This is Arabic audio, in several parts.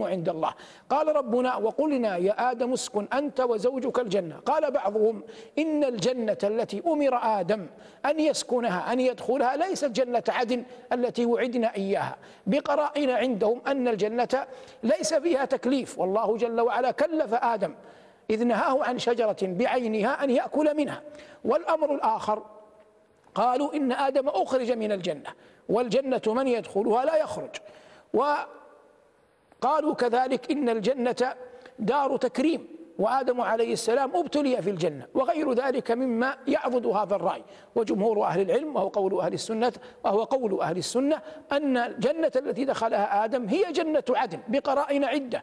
والعلم عند الله. قال ربنا وقلنا يا آدم اسكن أنت وزوجك الجنة. قال بعضهم إن الجنة التي أمر آدم أن يسكنها أن يدخلها ليست جنة عدن التي وعدنا إياها. بقرائن عندهم أن الجنة ليس فيها تكليف. والله جل وعلا كلف آدم إذ نهاه عن شجرة بعينها أن يأكل منها. والأمر الآخر قالوا إن آدم أخرج من الجنة والجنة من يدخلها لا يخرج. وقالوا كذلك إن الجنة دار تكريم وآدم عليه السلام ابتلي في الجنة وغير ذلك مما يعضد هذا الرأي. وجمهور أهل العلم وهو قول أهل السنة وهو قول أهل السنة أن الجنة التي دخلها آدم هي جنة عدن بقرائن عدة.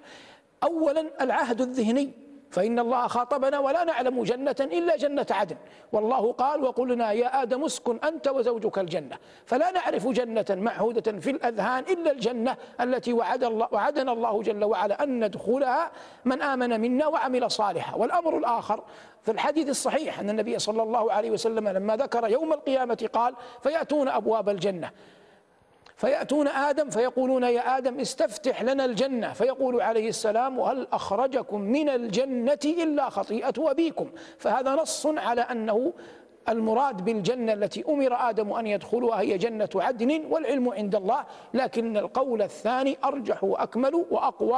أولا العهد الذهني. فإن الله خاطبنا ولا نعلم جنة إلا جنة عدن. والله قال وقلنا يا آدم اسكن أنت وزوجك الجنة. فلا نعرف جنة معهودة في الأذهان إلا الجنة التي وعد الله وعدنا الله جل وعلا أن ندخلها من آمن منا وعمل صالحا. والأمر الآخر في الحديث الصحيح أن النبي صلى الله عليه وسلم لما ذكر يوم القيامة قال فيأتون أبواب الجنة. فيأتون آدم فيقولون يا آدم استفتح لنا الجنة. فيقول عليه السلام وهل أخرجكم من الجنة إلا خطيئة أبيكم؟ فهذا نص على أنه المراد بالجنة التي أمر آدم أن يدخلها هي جنة عدن والعلم عند الله لكن القول الثاني أرجح وأكمل وأقوى.